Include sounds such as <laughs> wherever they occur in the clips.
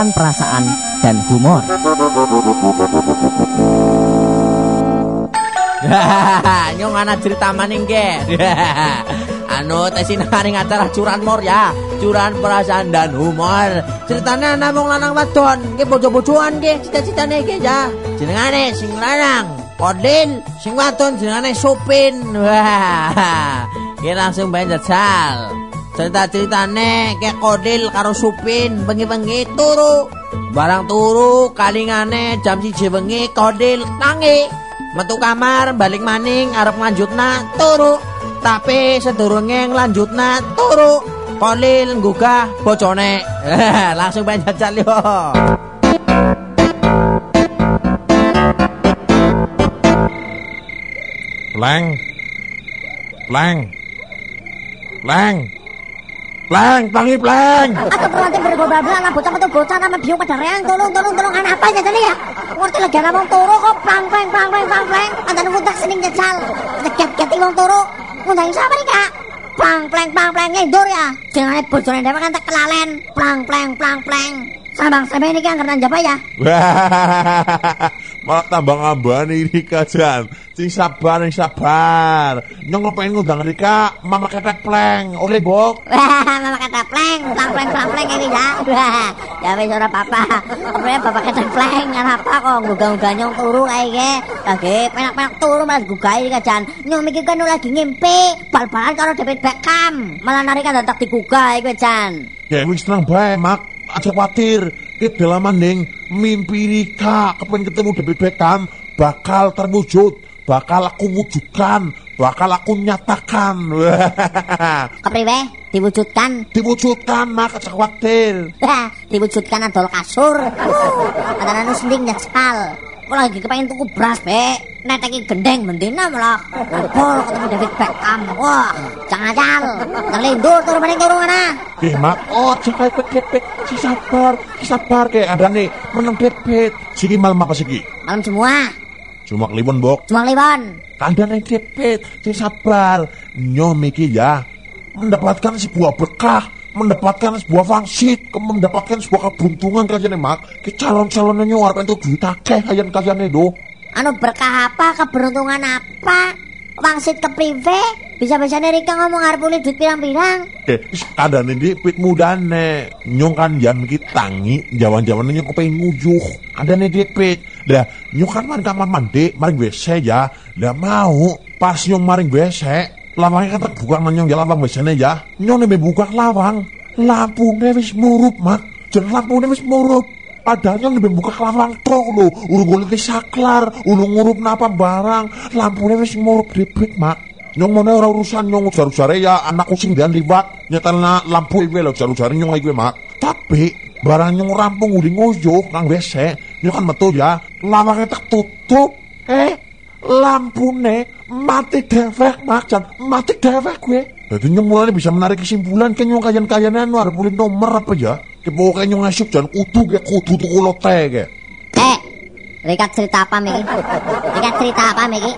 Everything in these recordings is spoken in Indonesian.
curahan perasaan dan humor. <laughs> Nyong ana cerita maning ge. <laughs> anu tesin ning acara curan mor ya. Curan perasaan dan humor. Ceritanya ana wong lanang wadon, ge bojo-bojoan ge cita-citane ge ya. Jenengane sing lanang Kodin, sing wadon jenengane Supin. Wah. <laughs> Ge langsung bae jajal. Cerita-ceritane kayak Kodil karo Supin bengi-bengi turu. Barang turu kalingane jam siji bengi Kodil tangi metu kamar balik maning arep lanjutna turu. Tapi sedurunge nglanjutna turu. Kolil nggugah bocone <laughs> langsung pengen jajal yo. Leng. Leng. Leng Pleng, tangi pleng. Aku nanti berbobabla lah bocah metu bocah nama biung pada reang tolong tolong tolong anak apa aja ya. Ngerti lagi anak wong turu kok plang plang plang plang plang plang. Ada nunggu tak sening jajal. Dekat ket wong turu. Ngundang siapa nih kak? Plang plang plang plang ngendur ya. Jangan bocornya dewa kan tak kelalen. Plang plang plang plang. Sabang sampai ini kan karena jawab ya. <laughs> Malah tambah ngabani ini kajan. Sing sabar, sing sabar. Nyong pengen ngundang Rika, mama ketek pleng. Oleh bok. <laughs> Mama kata pleng, plang pleng plang pleng ini ya. <laughs> Ya wis ora apa-apa. Apa bapak ketek pleng, apa kok ngugah-ngugah nyong turu kae ge. Kage penak-penak turu malah gugah iki kajan. Nyong mikir kan lagi ngimpi bal-balan karo David Beckham. Malah narikan tak digugah iki Jan. Ya wis tenang bae, Mak. Aja khawatir. Itu dalam maning mimpi Rika kepengen ketemu David Beckham bakal terwujud, bakal aku wujudkan, bakal aku nyatakan. <laughs> Kepriwe? Diwujudkan? Diwujudkan, mak aja khawatir. Diwujudkan adol kasur. Ada anu sending. Kok lagi kepengen tuku beras, Be. Neteki gendeng mendina malah. Ngobrol ketemu David Beckham. Wah, jangan ajal. Jangan lindur turun maning turun mana. Eh, mak, oh jangan kepet Si sabar, si sabar kayak ada nih menang debet. Siki malam apa siki? Malam semua. Cuma kliwon, Bok. Cuma kliwon. Kandang yang debet, si sabar. Nyom iki ya mendapatkan sebuah berkah mendapatkan sebuah wangsit, mendapatkan sebuah keberuntungan kalian mak, ke calon-calonnya nyuar itu duit akeh kalian kalian itu. Anu berkah apa, keberuntungan apa? Wangsit ke prive? Bisa-bisa Rika ngomong harap punya duit pirang-pirang. Eh, ada nih pit muda nih, nyong kan jangan kita tangi, jawan-jawan nyong kepengen ngujuh. Ada nih di pit, dah nyong kan maring kamar mandi, maring WC ya, dah mau pas nyong maring WC, lawangnya kan terbuka nanyong ya lawang biasanya ya. Nyong nih buka lawang. Lampunya wis murup mak. Jadi lampunya wis murup. Padahal nyong nih buka lawang trok lo ulu golek saklar ulu ngurup napa barang. Lampunya wis murup ribet mak. Nyong mau ora urusan nyong ujar ujare ya anak kucing dan liwat. Nyetelna lampu iwe lo ujar ujare nyong iwe mak. Tapi barang nyong rampung uli ngoyo nang WC. Nyong kan metu ya lawangnya tak tutup lampune mati dewek macan mati dewek gue jadi nyemulanya bisa menarik kesimpulan kan nyong kayan kayanan harus boleh nomor apa ya pokoknya nyong ngasuk jangan kudu kayak kudu tuh kulo teh kayak eh Rika cerita apa Miki? Rika cerita apa Miki?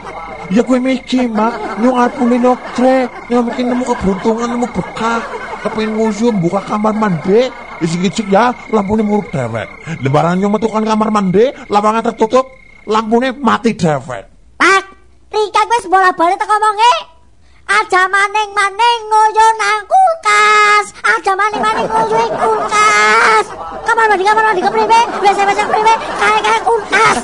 Ya gue mikir mak, nyong boleh noktre, nyong mungkin nemu keberuntungan, nemu berkah, kepengen ngusum buka kamar mandi, isik-isik ya, lampunya muruk dewek. Lebaran nyong metukan kamar mandi, lapangan tertutup, lampunya mati dewek. Pak, Rika gue bola balik tak ngomongnya. Aja maning-maning ngoyo nang kulkas. Aja maning-maning ing kulkas. Kamar mandi, kamar mandi kepriwe? Biasa-biasa kepriwe? Kayak kayak kulkas.